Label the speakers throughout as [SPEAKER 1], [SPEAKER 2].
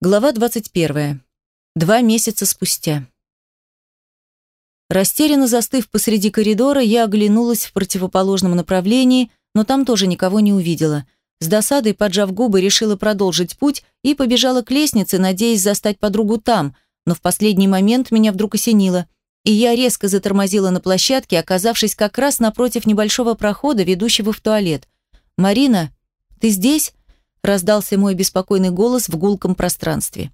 [SPEAKER 1] Глава 21. Два месяца спустя. Растерянно застыв посреди коридора, я оглянулась в противоположном направлении, но там тоже никого не увидела. С досадой, поджав губы, решила продолжить путь и побежала к лестнице, надеясь застать подругу там, но в последний момент меня вдруг осенило, и я резко затормозила на площадке, оказавшись как раз напротив небольшого прохода, ведущего в туалет. «Марина, ты здесь?» Раздался мой беспокойный голос в гулком пространстве.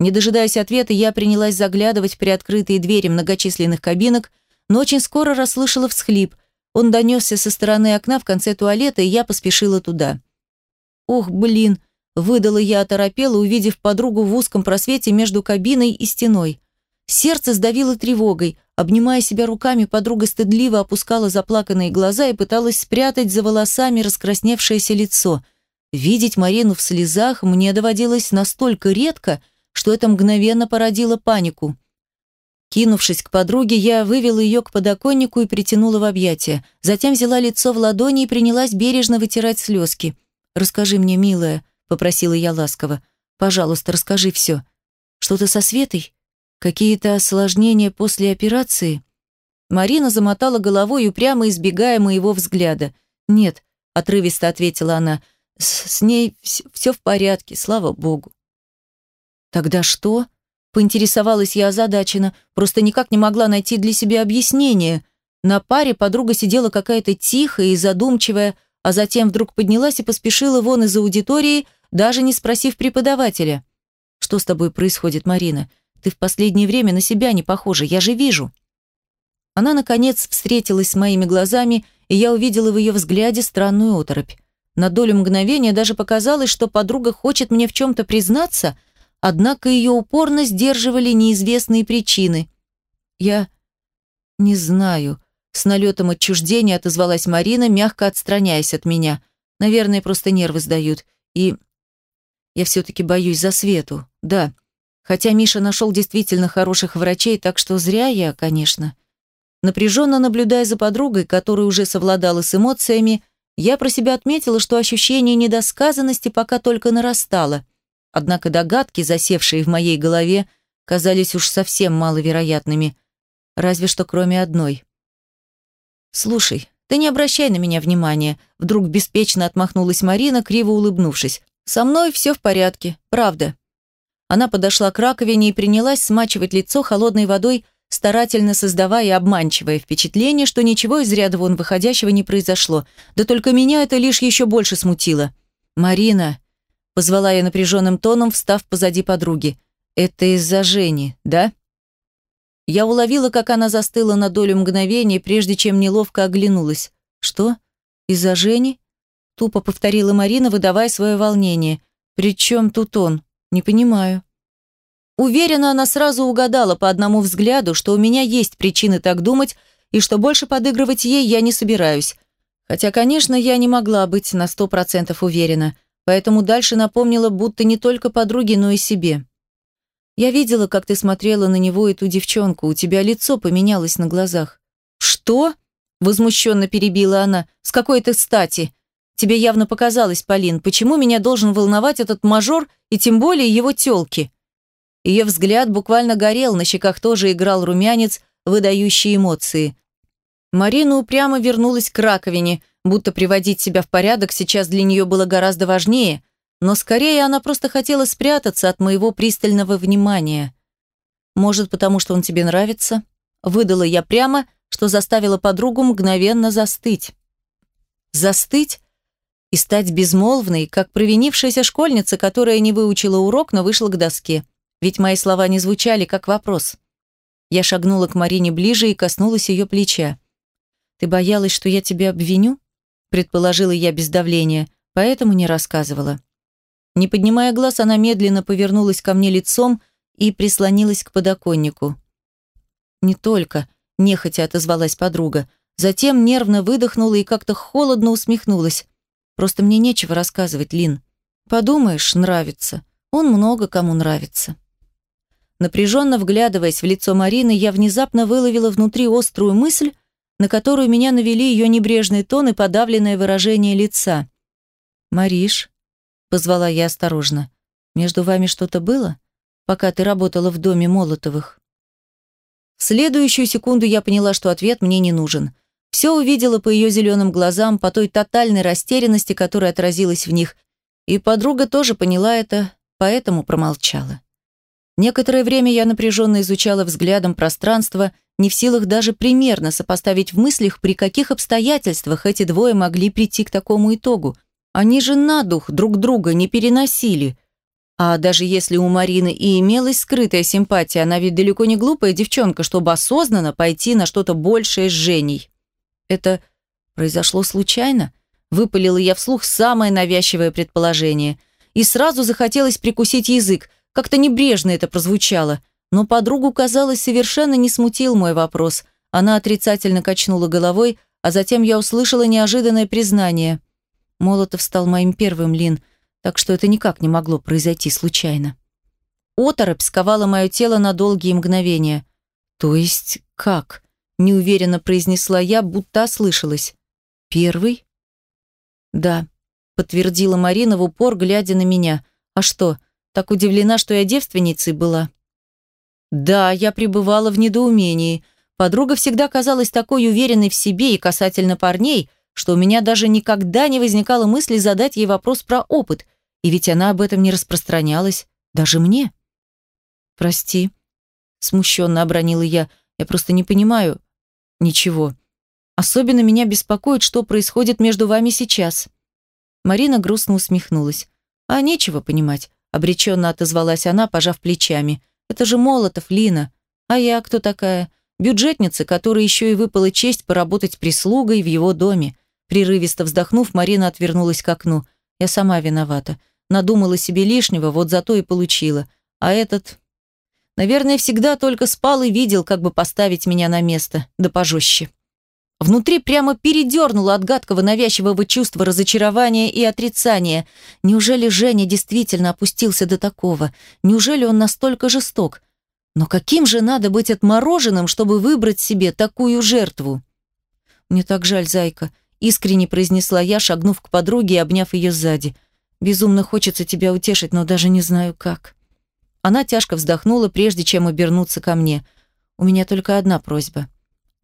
[SPEAKER 1] Не дожидаясь ответа, я принялась заглядывать в приоткрытые двери многочисленных кабинок, но очень скоро расслышала всхлип. Он донесся со стороны окна в конце туалета, и я поспешила туда. «Ох, блин!» – выдала я оторопела, увидев подругу в узком просвете между кабиной и стеной. Сердце сдавило тревогой. Обнимая себя руками, подруга стыдливо опускала заплаканные глаза и пыталась спрятать за волосами раскрасневшееся лицо – Видеть Марину в слезах мне доводилось настолько редко, что это мгновенно породило панику. Кинувшись к подруге, я вывела ее к подоконнику и притянула в объятия. Затем взяла лицо в ладони и принялась бережно вытирать слезки. «Расскажи мне, милая», — попросила я ласково. «Пожалуйста, расскажи все. Что-то со Светой? Какие-то осложнения после операции?» Марина замотала головой, упрямо избегая моего взгляда. «Нет», — отрывисто ответила она, — с, ней все в порядке, слава богу. Тогда что? Поинтересовалась я озадаченно, просто никак не могла найти для себя объяснение. На паре подруга сидела какая-то тихая и задумчивая, а затем вдруг поднялась и поспешила вон из аудитории, даже не спросив преподавателя. «Что с тобой происходит, Марина? Ты в последнее время на себя не похожа, я же вижу». Она, наконец, встретилась с моими глазами, и я увидела в ее взгляде странную оторопь. На долю мгновения даже показалось, что подруга хочет мне в чем-то признаться, однако ее упорно сдерживали неизвестные причины. «Я не знаю», — с налетом отчуждения отозвалась Марина, мягко отстраняясь от меня. «Наверное, просто нервы сдают. И я все-таки боюсь за Свету, да. Хотя Миша нашел действительно хороших врачей, так что зря я, конечно». Напряженно наблюдая за подругой, которая уже совладала с эмоциями, я про себя отметила, что ощущение недосказанности пока только нарастало, однако догадки, засевшие в моей голове, казались уж совсем маловероятными, разве что кроме одной. «Слушай, ты не обращай на меня внимания», вдруг беспечно отмахнулась Марина, криво улыбнувшись. «Со мной все в порядке, правда». Она подошла к раковине и принялась смачивать лицо холодной водой, старательно создавая обманчивое впечатление, что ничего из ряда вон выходящего не произошло. Да только меня это лишь еще больше смутило. «Марина», — позвала я напряженным тоном, встав позади подруги, — «это из-за Жени, да?» Я уловила, как она застыла на долю мгновения, прежде чем неловко оглянулась. «Что? Из-за Жени?» Тупо повторила Марина, выдавая свое волнение. «При чем тут он? Не понимаю». Уверена, она сразу угадала по одному взгляду, что у меня есть причины так думать, и что больше подыгрывать ей я не собираюсь. Хотя, конечно, я не могла быть на сто процентов уверена, поэтому дальше напомнила, будто не только подруге, но и себе. Я видела, как ты смотрела на него и ту девчонку, у тебя лицо поменялось на глазах. «Что?» – возмущенно перебила она. «С какой то стати? Тебе явно показалось, Полин, почему меня должен волновать этот мажор и тем более его тёлки?» Ее взгляд буквально горел, на щеках тоже играл румянец, выдающий эмоции. Марина упрямо вернулась к раковине, будто приводить себя в порядок сейчас для нее было гораздо важнее, но скорее она просто хотела спрятаться от моего пристального внимания. Может, потому что он тебе нравится? Выдала я прямо, что заставила подругу мгновенно застыть. Застыть и стать безмолвной, как провинившаяся школьница, которая не выучила урок, но вышла к доске. Ведь мои слова не звучали как вопрос. Я шагнула к Марине ближе и коснулась ее плеча. «Ты боялась, что я тебя обвиню?» Предположила я без давления, поэтому не рассказывала. Не поднимая глаз, она медленно повернулась ко мне лицом и прислонилась к подоконнику. «Не только», – нехотя отозвалась подруга. Затем нервно выдохнула и как-то холодно усмехнулась. «Просто мне нечего рассказывать, Лин. Подумаешь, нравится. Он много кому нравится». Напряженно вглядываясь в лицо Марины, я внезапно выловила внутри острую мысль, на которую меня навели ее небрежный тон и подавленное выражение лица. «Мариш», — позвала я осторожно, Между вами что-то было, пока ты работала в доме Молотовых? В следующую секунду я поняла, что ответ мне не нужен. Все увидела по ее зеленым глазам, по той тотальной растерянности, которая отразилась в них, и подруга тоже поняла это, поэтому промолчала. Некоторое время я напряженно изучала взглядом пространство, не в силах даже примерно сопоставить в мыслях, при каких обстоятельствах эти двое могли прийти к такому итогу. Они же на дух друг друга не переносили. А даже если у Марины и имелась скрытая симпатия, она ведь далеко не глупая девчонка, чтобы осознанно пойти на что-то большее с Женей. Это произошло случайно? Выпалила я вслух самое навязчивое предположение. И сразу захотелось прикусить язык, как-то небрежно это прозвучало, но подругу, казалось, совершенно не смутил мой вопрос. Она отрицательно качнула головой, а затем я услышала неожиданное признание. Молотов стал моим первым, Лин, так что это никак не могло произойти случайно. Оторопь сковала мое тело на долгие мгновения. «То есть как?» – неуверенно произнесла я, будто ослышалась. «Первый?» «Да», – подтвердила Марина в упор, глядя на меня. «А что, так удивлена, что я девственницей была. Да, я пребывала в недоумении. Подруга всегда казалась такой уверенной в себе и касательно парней, что у меня даже никогда не возникало мысли задать ей вопрос про опыт, и ведь она об этом не распространялась, даже мне. «Прости», — смущенно обронила я, — «я просто не понимаю ничего. Особенно меня беспокоит, что происходит между вами сейчас». Марина грустно усмехнулась. «А нечего понимать. Обреченно отозвалась она, пожав плечами. «Это же Молотов, Лина. А я кто такая? Бюджетница, которой еще и выпала честь поработать прислугой в его доме». Прерывисто вздохнув, Марина отвернулась к окну. «Я сама виновата. Надумала себе лишнего, вот зато и получила. А этот...» Наверное, всегда только спал и видел, как бы поставить меня на место, да пожестче. Внутри прямо передернуло от гадкого навязчивого чувства разочарования и отрицания. Неужели Женя действительно опустился до такого? Неужели он настолько жесток? Но каким же надо быть отмороженным, чтобы выбрать себе такую жертву? «Мне так жаль, зайка», — искренне произнесла я, шагнув к подруге и обняв ее сзади. «Безумно хочется тебя утешить, но даже не знаю как». Она тяжко вздохнула, прежде чем обернуться ко мне. «У меня только одна просьба.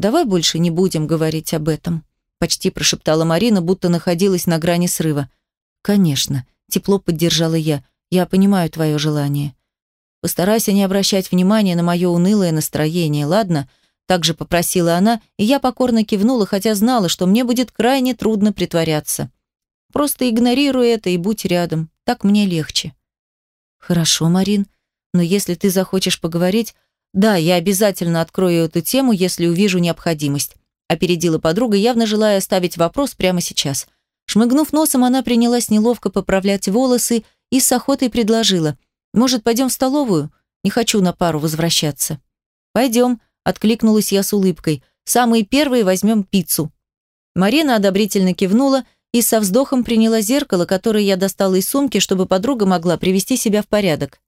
[SPEAKER 1] «Давай больше не будем говорить об этом», почти прошептала Марина, будто находилась на грани срыва. «Конечно», тепло поддержала я. «Я понимаю твое желание. Постарайся не обращать внимания на мое унылое настроение, ладно?» Также попросила она, и я покорно кивнула, хотя знала, что мне будет крайне трудно притворяться. Просто игнорируй это и будь рядом. Так мне легче. Хорошо, Марин, но если ты захочешь поговорить, «Да, я обязательно открою эту тему, если увижу необходимость», опередила подруга, явно желая оставить вопрос прямо сейчас. Шмыгнув носом, она принялась неловко поправлять волосы и с охотой предложила. «Может, пойдем в столовую? Не хочу на пару возвращаться». «Пойдем», — откликнулась я с улыбкой. «Самые первые возьмем пиццу». Марина одобрительно кивнула и со вздохом приняла зеркало, которое я достала из сумки, чтобы подруга могла привести себя в порядок.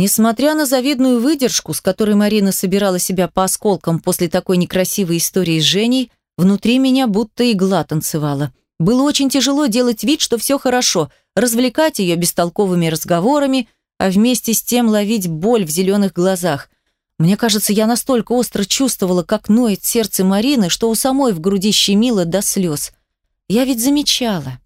[SPEAKER 1] Несмотря на завидную выдержку, с которой Марина собирала себя по осколкам после такой некрасивой истории с Женей, внутри меня будто игла танцевала. Было очень тяжело делать вид, что все хорошо, развлекать ее бестолковыми разговорами, а вместе с тем ловить боль в зеленых глазах. Мне кажется, я настолько остро чувствовала, как ноет сердце Марины, что у самой в груди щемило до слез. Я ведь замечала.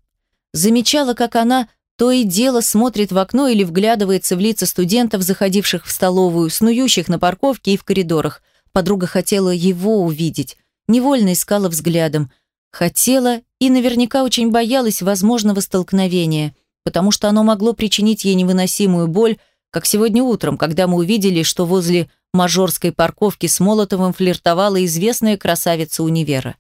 [SPEAKER 1] Замечала, как она то и дело смотрит в окно или вглядывается в лица студентов, заходивших в столовую, снующих на парковке и в коридорах. Подруга хотела его увидеть, невольно искала взглядом. Хотела и наверняка очень боялась возможного столкновения, потому что оно могло причинить ей невыносимую боль, как сегодня утром, когда мы увидели, что возле мажорской парковки с Молотовым флиртовала известная красавица универа.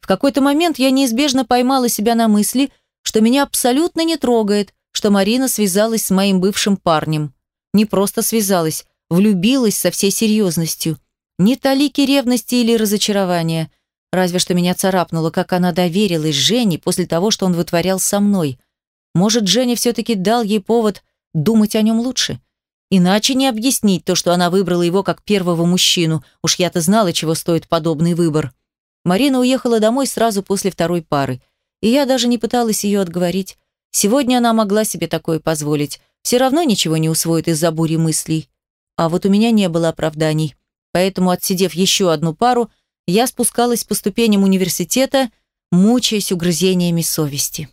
[SPEAKER 1] В какой-то момент я неизбежно поймала себя на мысли, что меня абсолютно не трогает, что Марина связалась с моим бывшим парнем. Не просто связалась, влюбилась со всей серьезностью. Ни талики ревности или разочарования. Разве что меня царапнуло, как она доверилась Жене после того, что он вытворял со мной. Может, Женя все-таки дал ей повод думать о нем лучше? Иначе не объяснить то, что она выбрала его как первого мужчину. Уж я-то знала, чего стоит подобный выбор. Марина уехала домой сразу после второй пары. И я даже не пыталась ее отговорить. Сегодня она могла себе такое позволить. Все равно ничего не усвоит из-за бури мыслей. А вот у меня не было оправданий. Поэтому, отсидев еще одну пару, я спускалась по ступеням университета, мучаясь угрызениями совести.